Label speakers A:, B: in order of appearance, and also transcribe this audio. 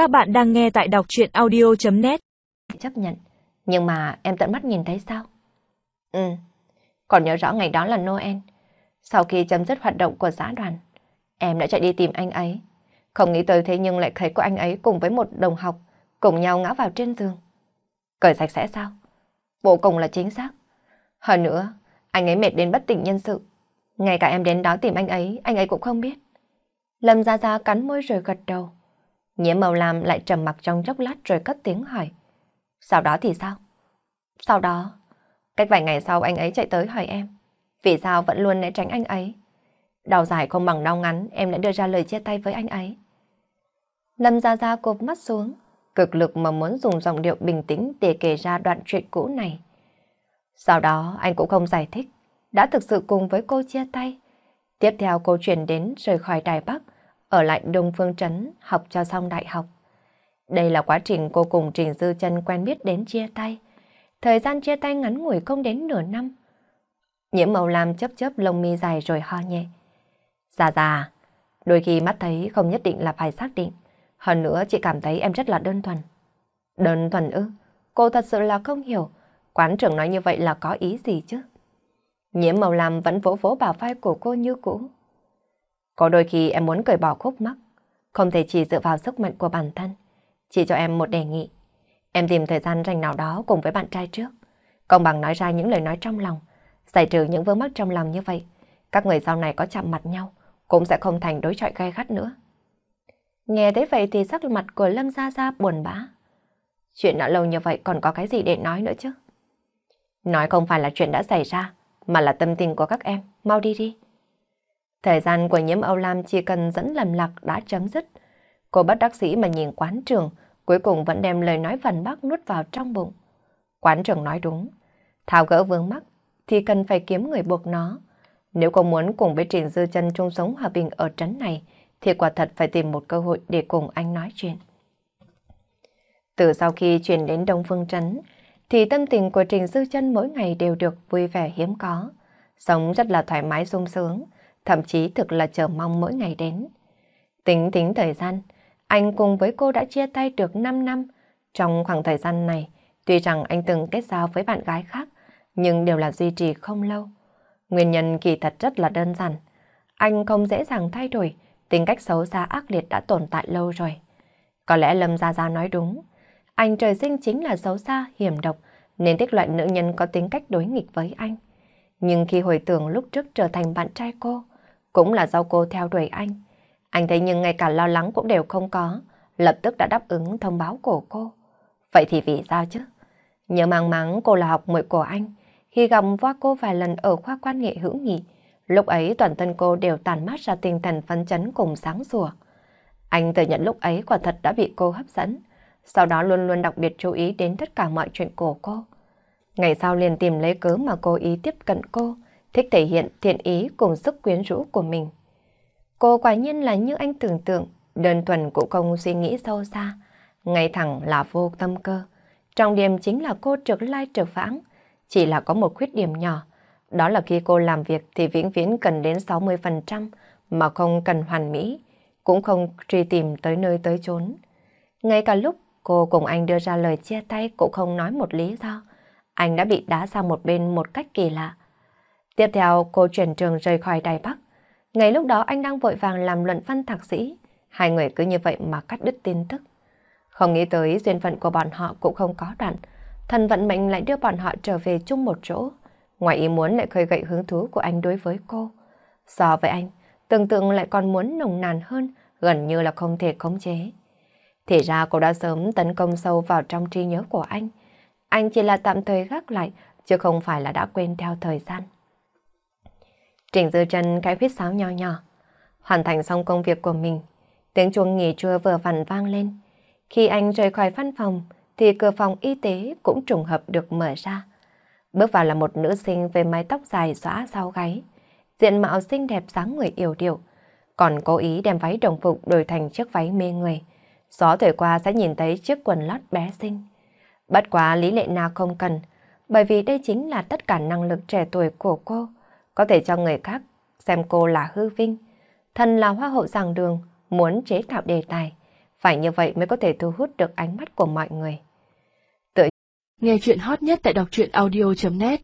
A: Các bạn đang nghe tại đọc chuyện audio.net
B: Chấp nhận, nhưng mà em tận mắt nhìn thấy sao? Ừ, còn nhớ rõ ngày đó là Noel. Sau khi chấm dứt hoạt động của xã đoàn, em đã chạy đi tìm anh ấy. Không nghĩ tới thế nhưng lại thấy có anh ấy cùng với một đồng học cùng nhau ngã vào trên giường. Cởi sạch sẽ sao? Vô cùng là chính xác. Hơn nữa, anh ấy mệt đến bất tỉnh nhân sự. Ngay cả em đến đó tìm anh ấy, anh ấy cũng không biết. Lâm Gia Gia cắn môi rồi gật đầu. Nhiễm màu làm lại trầm mặc trong chốc lát rồi cất tiếng hỏi. Sau đó thì sao? Sau đó, cách vài ngày sau anh ấy chạy tới hỏi em. Vì sao vẫn luôn né tránh anh ấy? Đau dài không bằng đau ngắn, em đã đưa ra lời chia tay với anh ấy. Lâm Gia Gia cột mắt xuống, cực lực mà muốn dùng giọng điệu bình tĩnh để kể ra đoạn chuyện cũ này. Sau đó anh cũng không giải thích, đã thực sự cùng với cô chia tay. Tiếp theo cô chuyển đến rời khỏi Đài Bắc, ở lại Đông Phương Trấn học cho xong đại học. Đây là quá trình cô cùng Trình Dư chân quen biết đến chia tay. Thời gian chia tay ngắn ngủi không đến nửa năm. Nhiễm màu lam chấp chấp lông mi dài rồi ho nhẹ. già già, đôi khi mắt thấy không nhất định là phải xác định. Hơn nữa chị cảm thấy em rất là đơn thuần. Đơn thuần ư? Cô thật sự là không hiểu. Quán trưởng nói như vậy là có ý gì chứ? Nhiễm màu lam vẫn vỗ vỗ bảo vai của cô như cũ. Có đôi khi em muốn cởi bỏ khúc mắc, không thể chỉ dựa vào sức mạnh của bản thân. Chỉ cho em một đề nghị. Em tìm thời gian rảnh nào đó cùng với bạn trai trước. Công bằng nói ra những lời nói trong lòng, giải trừ những vướng mắc trong lòng như vậy. Các người sau này có chạm mặt nhau, cũng sẽ không thành đối chọi gai gắt nữa. Nghe thế vậy thì sắc mặt của Lâm Gia Gia buồn bã. Chuyện đã lâu như vậy còn có cái gì để nói nữa chứ? Nói không phải là chuyện đã xảy ra, mà là tâm tình của các em, mau đi đi. Thời gian của nhiễm Âu Lam chỉ cần dẫn lầm lạc đã chấm dứt. Cô bất đắc sĩ mà nhìn quán trường, cuối cùng vẫn đem lời nói vần bác nuốt vào trong bụng. Quán trường nói đúng, thao gỡ vương mắc thì cần phải kiếm người buộc nó. Nếu cô muốn cùng với Trình Dư chân chung sống hòa bình ở trấn này, thì quả thật phải tìm một cơ hội để cùng anh nói chuyện. Từ sau khi chuyển đến Đông Phương Trấn, thì tâm tình của Trình Dư chân mỗi ngày đều được vui vẻ hiếm có. Sống rất là thoải mái sung sướng, thậm chí thực là chờ mong mỗi ngày đến. Tính tính thời gian, anh cùng với cô đã chia tay được 5 năm. Trong khoảng thời gian này, tuy rằng anh từng kết giao với bạn gái khác, nhưng đều là duy trì không lâu. Nguyên nhân kỳ thật rất là đơn giản. Anh không dễ dàng thay đổi, tính cách xấu xa ác liệt đã tồn tại lâu rồi. Có lẽ Lâm Gia Gia nói đúng. Anh trời sinh chính là xấu xa, hiểm độc, nên thích loại nữ nhân có tính cách đối nghịch với anh. Nhưng khi hồi tưởng lúc trước trở thành bạn trai cô, cũng là do cô theo đuổi anh. Anh thấy nhưng ngay cả lo lắng cũng đều không có, lập tức đã đáp ứng thông báo của cô. Vậy thì vì sao chứ? Nhớ mang mắng cô là học muội của anh, khi gặp qua cô vài lần ở khoa quan nghệ hữu nghị, lúc ấy toàn thân cô đều tàn mát ra tinh thần phấn chấn cùng sáng sủa. Anh tự nhận lúc ấy quả thật đã bị cô hấp dẫn, sau đó luôn luôn đặc biệt chú ý đến tất cả mọi chuyện của cô. Ngày sau liền tìm lấy cớ mà cô ý tiếp cận cô, thích thể hiện thiện ý cùng sức quyến rũ của mình. Cô quả nhiên là như anh tưởng tượng, đơn thuần cũng không suy nghĩ sâu xa, ngay thẳng là vô tâm cơ. Trọng điểm chính là cô trực lai trực vãng, chỉ là có một khuyết điểm nhỏ, đó là khi cô làm việc thì vĩnh viễn cần đến 60% mà không cần hoàn mỹ, cũng không truy tìm tới nơi tới chốn. Ngay cả lúc cô cùng anh đưa ra lời chia tay cũng không nói một lý do, anh đã bị đá sang một bên một cách kỳ lạ. Tiếp theo cô chuyển trường rời khỏi Đài Bắc. ngày lúc đó anh đang vội vàng làm luận văn thạc sĩ, hai người cứ như vậy mà cắt đứt tin tức. Không nghĩ tới duyên phận của bọn họ cũng không có đoạn, thần vận mệnh lại đưa bọn họ trở về chung một chỗ. Ngoài ý muốn lại khơi gậy hứng thú của anh đối với cô. So với anh, tưởng tượng lại còn muốn nồng nàn hơn, gần như là không thể khống chế. Thì ra cô đã sớm tấn công sâu vào trong trí nhớ của anh. Anh chỉ là tạm thời gác lại, chứ không phải là đã quên theo thời gian. Trình Dư chân cái huyết sáo nho nhỏ. Hoàn thành xong công việc của mình, tiếng chuông nghỉ trưa vừa vặn vang lên. Khi anh rời khỏi văn phòng, thì cửa phòng y tế cũng trùng hợp được mở ra. Bước vào là một nữ sinh với mái tóc dài xõa sau gáy, diện mạo xinh đẹp dáng người yểu điệu, còn cố ý đem váy đồng phục đổi thành chiếc váy mê người. Gió thổi qua sẽ nhìn thấy chiếc quần lót bé xinh. Bất quá lý lệ nào không cần, bởi vì đây chính là tất cả năng lực trẻ tuổi của cô, có thể cho người khác xem cô là hư vinh. Thần là hoa hậu giảng đường, muốn chế tạo đề tài, Phải như vậy mới có thể thu hút được ánh mắt của mọi người.
A: Nghe chuyện hot nhất tại đọc truyện audio.net